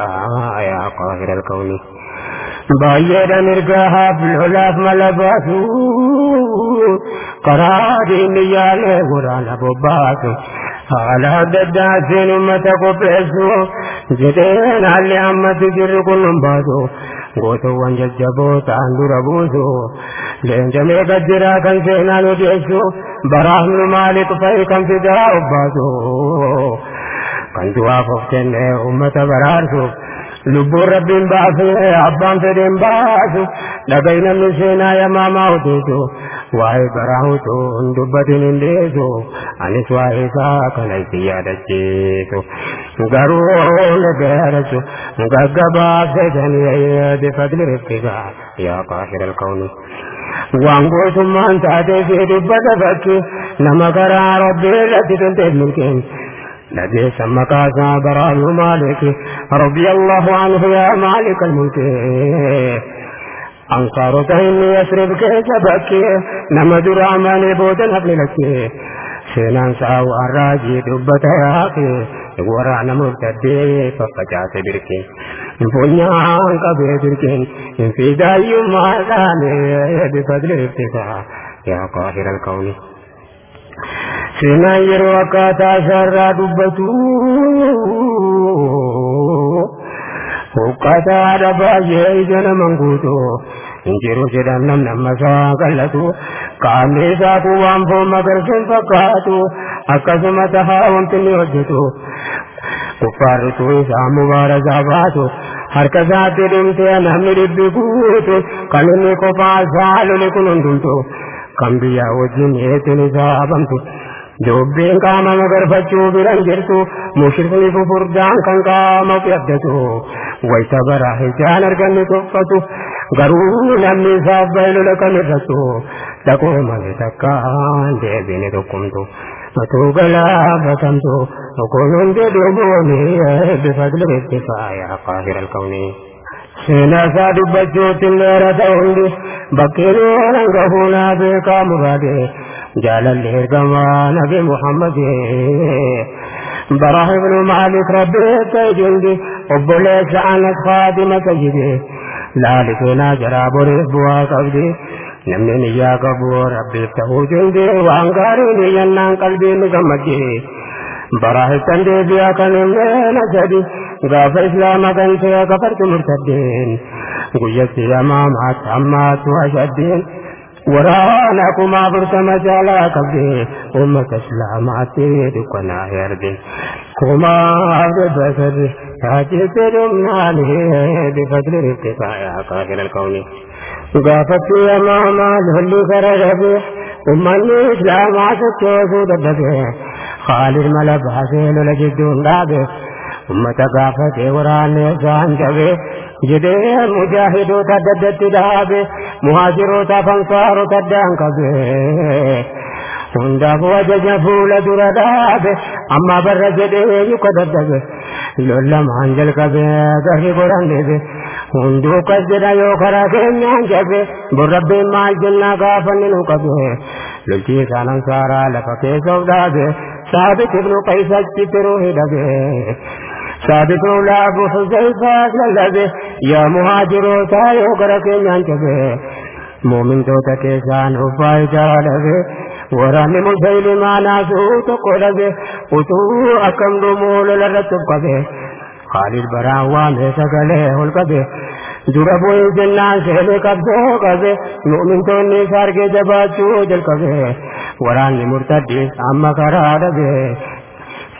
يا قاهر الكون. بايد مرقاها في العلاف ملباسو قرادي نيال قران بباسو على دداسين أمتك بيسو جدين علي أمت جر كل باسو gootuwwan jajjaboo ta'an dura buusu leenjamee gajjiraa kan seenaan odeessu baraafnu maaliif fa'i kan fidaa obbaasu kan du'aaf of kenne ummata baraarsuuf lubbuun rabbiin baasee abbaan fedheen baasu dhagay namni seenaa yamaamaa odeessu waa'ee baraahutu hin dubbatin hin deessu anis waa'ee isaa kana itti yaadachiisu garuu nagaarachu gaggabaabsetanii bifadli rifqiga yaa qaahira alkawni waan gootummaan taatee fi dubbata fakki nama karaa rabbii irratti tolteef milkeen لبئس مقاس براه مالك رضي الله عنه يا مالك الملك انصارك اني يسرب كيف بكي؟ نمد رعمان بودا قبل لك. في ننسى وراجي يا أخي ورعنا مرتدي فقجات بركي. ان فنيا عنك بيدركي إن في داي بفضل ارتفاع. يا قاهر الكون. Seenaan yeroo akkaataa isaarraa dubbatu huqqataadha baay'ee ija naman guutu injiru jedhan nam nammasaa qallatu qaamni isaa kun waan foon magarsuun fakkaatu akkasuma tahaa wanti inni hojjetu kuffaarritu isaa mubaarasaa baatu harka isaatti dhumtee namni dhibbi guutu kan inni qofaa isaa loli kun hundumtu kan biyyaa wajjin eetin isaa abamtu dubbiin qaama magarfachuu biran jirtu mushrikni fufurdaan kan qaama abdatu wayita bara ijaan arganni tuffatu garuu namni isaaf baylola kan irrattu dhaqoo malee takkaan deebine tokkumtu matuu galaafatamtu kunuun jedhumooni bifadli riftisaa yaa qaahira alkawni seenaa isaa dubbachuutti leera ta'undi bakkeen waan gahuunaa beekaa muraade jaalalli ergamaa nabi muhammad براه بن مالك ربي تجندي وبليس عنك خادم سيدي لا لكنا جرى بريف بوا قبدي نمني نيا قبو ربي تهو جندي وانقاري نيانان قلبي نغمجي براه تندي بيا كنمنا نجدي غاف إسلام كنت كفرت مرتدين. قيت يا ماما تمات وأشدين. Waraana kuma furtama jaalaa qabde ummata islaamaatti dukkana yarde kuma abdabasarri taajete dhumnaani bifadli rifqika yaa qaahira alkawni gaafatti amaamaa lolli kara dhabe ummanni islaamaa sochoosuu dadhabe khaalid mala baasee lola jidduun dhaabe متقاف تیوران نیسان جبے جدے مجاہدو تددت دابے مہاجرو تا فنسارو تدان کبے ہنداب وجہ پھول دور دابے اما بر جدے یکو ددبے لولا مانجل کبے گھر گران دے ہندو کجرا یو کرا کنیان جبے بربی مال جنہ کافننو کبے لکی سالن سارا لفکے سودابے ثابت ابن قیسج کی تروہ دبے ثابت مولى أبو حذيفة للذي يا مهاجروتا يوكر كينيان جبه. مؤمن توتا كيسان أفاي جالبه وراني مسيلما ناسو تقلبه وتو أكم دمول لرتب قبه. خالد براوان سقله القبه. dura bu'ee jennaan seenee qabsoo qabe mu'mintoonni sargee jabaachuu jalqabe waraanni murtaddiis amma karaa dhabe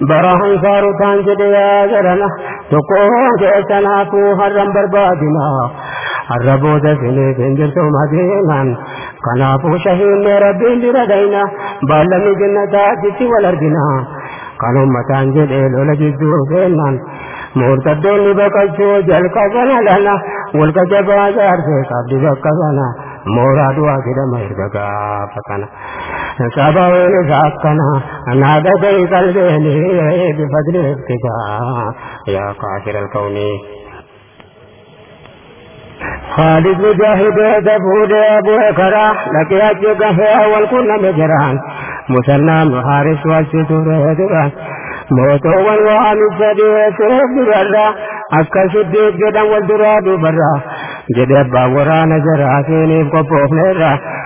دان جدي يا جرنا برا انصار دان جدي يا جرنا. تقوم جيسنا كو هرم بربادنا. الربود سني سنجر تو مدينان كنافو شهين ربي لردينا. بالمي جنتا جتي والارجنا كانوا متان جدي لولا جدو سنان مرتدون بقلتو جل كفنا لنا. والكجبا جار في قبل بقفنا مراد واحد ما سبعين ساكنا نادى في قلبي بفضل ابتداء. يا قاهر الكون. خالد مجاهد دبود أبو كرا لك يجيك هي والكل مجران. مسلم محارس والستور دران موتو والوان الجدي سيف برا akka siddeet jedhan wal duraa dubarra jedhe abbaan waraana jaraatiniif qophoofnerra fursi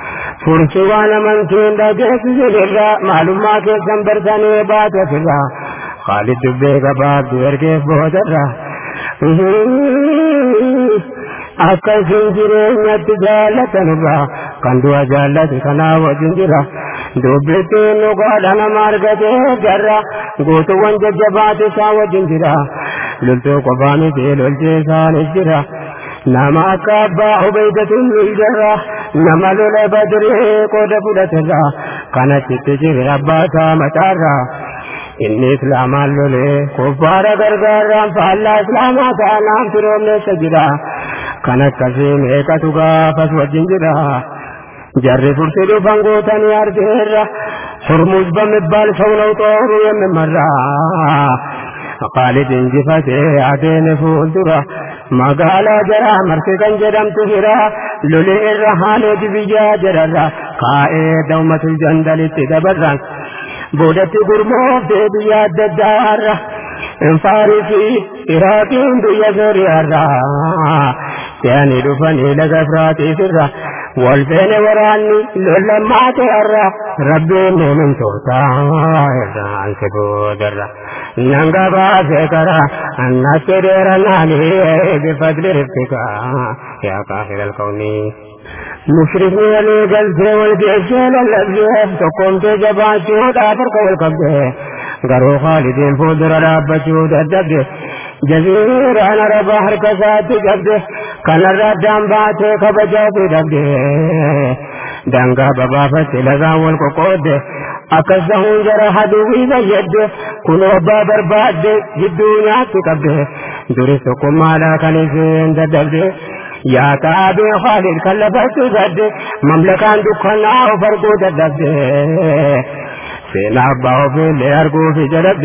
waan amantiin dhageessisinirra maalummaa keessan barsanii baatetirra khaalid dubbee gabaabdu ergeef boodarra akka isin jireenyatti jaallatanirra kan du'a jaallate kanaa wajjin jira dubbittiin dhugaadha nama argatee jarra guutuwwan jajjabaate isaa wajjin jira loltuu qofaa miti loltii isaanis jira nama akka abbaa ubaydatin miljarra nama lola baduree qooda fudhaterraa kana cittisi rabbaasaa mataarraa inni islaamaan lolee kuffaara gargaarraan faallaa islaamaa taanaan firoomneessa jira kan akkasii meeqatu gaafas wajjin jira jarri fursi dhufan gootanii argeerra hormuz በሚባል ሰው ነው ጦሩ የሚመራ ቃሊድ እንጅፈቴ አዴን ፉልዱራ مقالا جرا مرسي كان جرمت هرا لولي الرحال بيا جرا قائد دومة الجندل تدبرا. بودت قرموف دي بيا الددار فارسي إراكين بيا زريارا يعني دفني لغفراتي سرا والبين وراني لما تهرى ربي من توتا عنك بودرا ننگا باسه کرا نصر نانی بفضل ربك. يا قاهر الكون. مشرف ولي قلب والجيش للبيه تقوم تجباتي دافر والقبضه غرو خالدين فودر رابچو ددبه جزیر انا رب ہر کا ساتھ جب دے دام بات کب جب رب دنگا بابا فتی لگا ول کو کود اکسہو جرح بید کنو با برباد دے جدونا تکب دے۔ درس کو مالا کنی یا تاب خالد کلبت زد مملکان دکھنا فرقو دب دے۔ سینا باو پہ ارگو فی جرب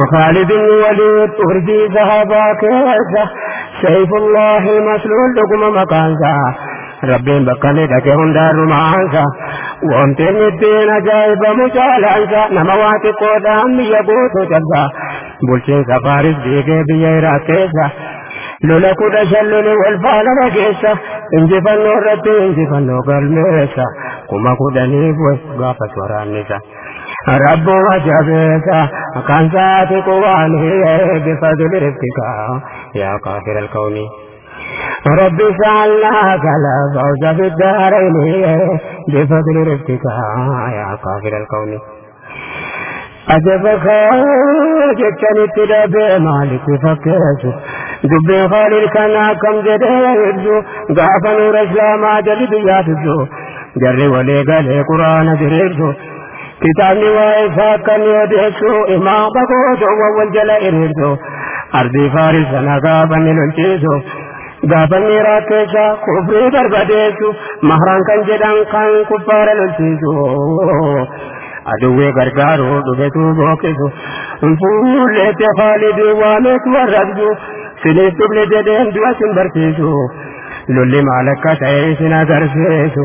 وخالد الوليد تهدي ذهبا كيسا سيف الله المسلول لكم مكانسا ربي بقني دكهم دار معانسا وانت الدين جايب مجالانسا نموات قدام يبوت جزا بلسين سفاري الزيقى بيئرا كيسا لولا كودا شلل والفال رجيسا انجي فنو ربي انجي فنو قلميسا كما كودا نيفو غافت ورانيسا kuma kudhaniif way gaafas waraannisa. ربنا جبيتا كان ذات قوانه بفضل رزقك. يا قاهر الكون رب سألناك الفوز في الدارين بفضل رزقك. يا قاهر الكون أجبك جتني ابتدى مالك فكيت دبي خالي كان كم جديد. غاف نور اسلام جلد يافزو جري ولي قال قرآن دريرزو odeessu imaama gootoo wal jala hiriirsu ardii faarisa nagaa banni lolchiisu gaafanni raakkeessa kufrii barbadeessu mahraan kan jedhan kan kuffaara lolchiisu aduwwee gargaaru dhubetu booqisu fuulleetti khaalidii waameetu warrabsu siniif dhuble jedheen du'a sin barsiisu lolli maal akka ta'e isin agarsiisu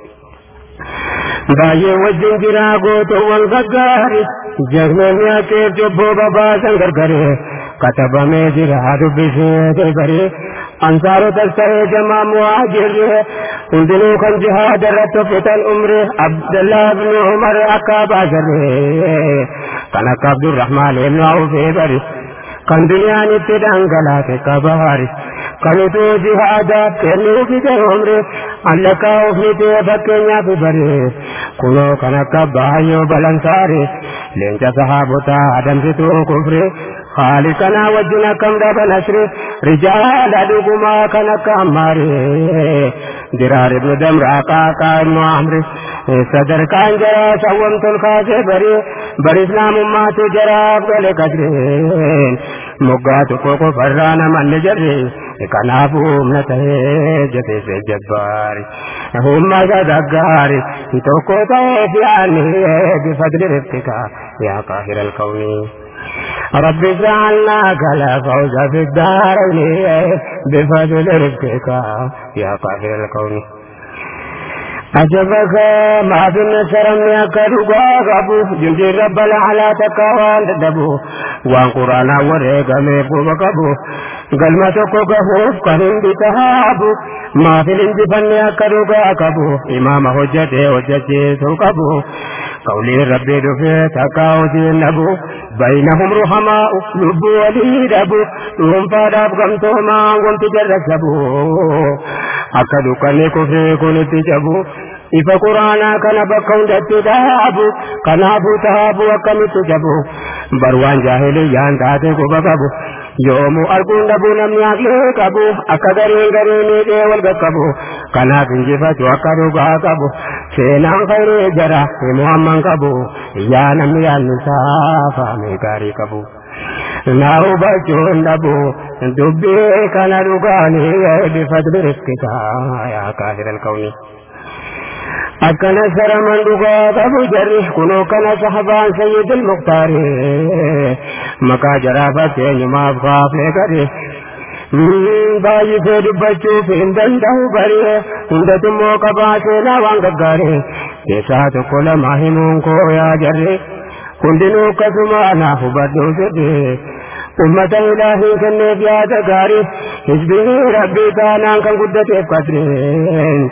باجے وجن گرا گو تو ولغدار کے جو کرے کتب میں جراد بشیر کرے انصار جمع مواجر ان دنوں کن جہاد رت فتن عمر عبداللہ بن عمر اکاب آجر کنک عبد الرحمن ابن عوفی بر کن دنیا نتدان کے کبار Kamituu fi aadaa kennuu fi jaroomre allakkaa ofiitee fakkeenyaaf baree kunoo kan akka baay'oo balansaare leenca sahaabotaa adamsituu kufree wajjin akkam dhaba nasre rijaala dhugumaa kan akka ammaare diraar ibnu damraa qaaqaa ibnu amri sadarkaan jaraa sawwam tolkaasee bare bar islaamummaatu jaraaf gale kadreen moggaa tokko qofarraa namanne jarre kanaafuu humna ta'ee jabeesse jabbaari humna gadaggaari tokko ta'ee fi'aanni bifadli riftika yaa qaahira alkawni رب اجعلنا كلا فوز في الدارين. بفضل رزقك يا قاهر الكون. عجبك ما في النسر يكاد قابو جندي رب العلا تكوان تدبو وان قرانا وريق ميقو قال ما تكو كفوف كهن بتهابو ما في الانجفن يكاد قابو إمام حجته حجته سوكبو قولي ربي دفي تكاوتي النبو بينهم رحماء لب ولي دبو لهم فاداب قمتو ما قمت جرسبو أكدو كني كفي كنت جبو ifa quraanaa kana bakka hundatti dhaabu kanaafuu tahaabu akkamitti jabu bar waan jaahiliyyaan taate quba qabu yoomuu arguun dhabuu namni haqlee qabu akka gariin garii miidhee wal qaqqabu kanaaf injifatu akka dhugaa qabu seenaan khayree jara himu hamman qabu yaa namni yaadni isaa faamee gaarii qabu. naa hubachuun dhabu dubbii kana dhugaanii bifadli rifkika yaa kaafira أكنا سر من لغا أبو جريح كنو كنا صحبان سيد المختار. مكا جرافة نما أبغى في قريح من باي في بچو فين دن دو بري اند تو مو کا با سے نا وان گاری اے ساتھ کول ماہ نوں کو یا جرے کندی نو بدو سے ummata ilaahii kenneef yaada gaarii hizbii rabbii taanaan kan guddateef qadreen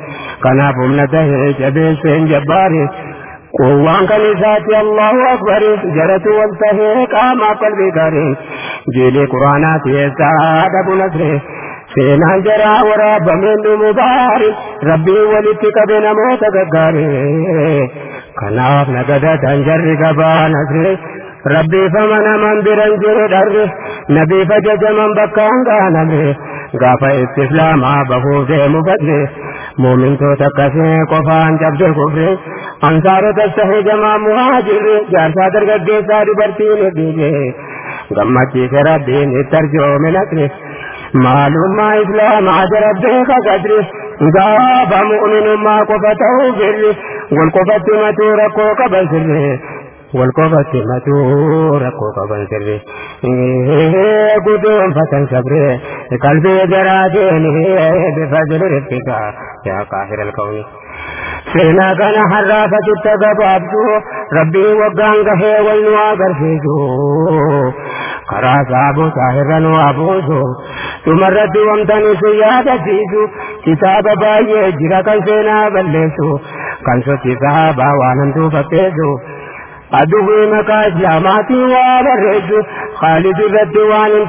kanaaf humna tahee jabeesseen jabbaari quwwaan kan isaati allahu akbari jaratu wal tahee qaamaa qalbii gaarii jiilii quraanaa keessaa dhabu nasree seenaan jaraa waraabameen dhumu baari rabbii walitti qabe namoota gaggaarii kanaaf nagadatan jarri gabaa nasree rabbii fama naman biran jiru dharre nabii fajajaman bakkaan gaaname gaafa itti islaamaa bahuu deemu badre muumintoota akkasii qofaan cabde kufre ansaarota sahee jamaa muhaajirre jaarsaa dargaggeessaa dubartiin dhiige gammachiise rabbiin itti arjoome naqre maalummaa islaamaa jarabbee kakadre gaafa mu'minummaa qofa ta'uu firri wal qofatti matuu rakkoo qaban sirre wal qofatti matuu rakkoo qaban sirri guduunfatan sabre qalbii jaraatiin bifadli riffika yaa qaahira alkawni seenaa kana harraafatitti gabaabsu rabbii waggaan gahee wal nu agarsiisu karaa saabuu saahirra nu abuusu dhumarratti wamtani si yaadachiisu kitaaba baay'ee jira kan seenaa balleessu kan sochii sahabaa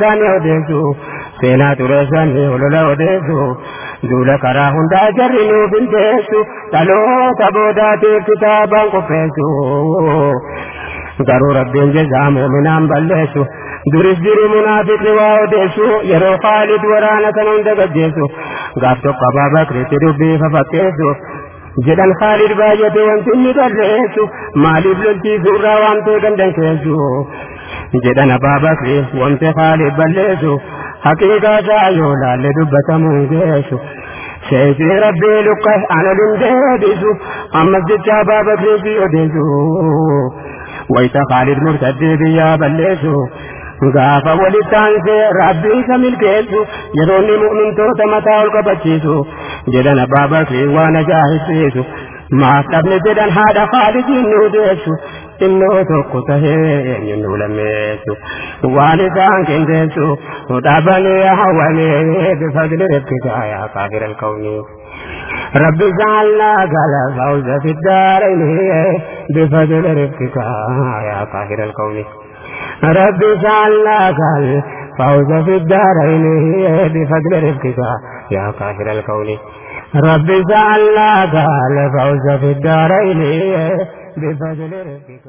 taane odeessu seenaa xureessanii olola odeessu duula karaa hundaa jarri nuuf hin teessu dhaloota boodaatiif kitaabaan qopheessu garuu rabbiin jezaa muuminaan balleessu duris jiru munaafiqni waa odeessu yeroo khaalid waraana kana hunda gaggeessu gaaf tokko abaa bakritti dubbiifa fakkeessu jedhan khaalid baay'ate wanti inni barreessu maaliif lolchiisuu irraa waan ta'e gandan keessu jedhan abaa bakri wanti khaalid balleessu haqiiqaa isaa yoo laalle dubbatamuu geessu Sheekii rabbii lukka analin deebisu ammas jecha abaa bakrii fi odeessu wayita khaalid murtaddee biyyaa balleessu gaafa walitti aansee rabbii isa milkeessu yeroo inni mu'mintoota mataa ol qabachiisu jedhan abbaa bakrii waan ajaa'ibsiisu maaf dhabne jedhan haadha khaalidiin nu deessu innoo tokko tahee eenyu nu lammeessu waan isaan qindeessu dhaabanii hawwamee bifadli rabbika yaa kaafira alkawni رب اجعلنا قال فوز في الدارين بفضل ربك يا قاهر الكون رب اجعلنا قال فوز في الدارين بفضل ربك يا قاهر الكون رب اجعلنا قال فوز في الدارين بفضل ربك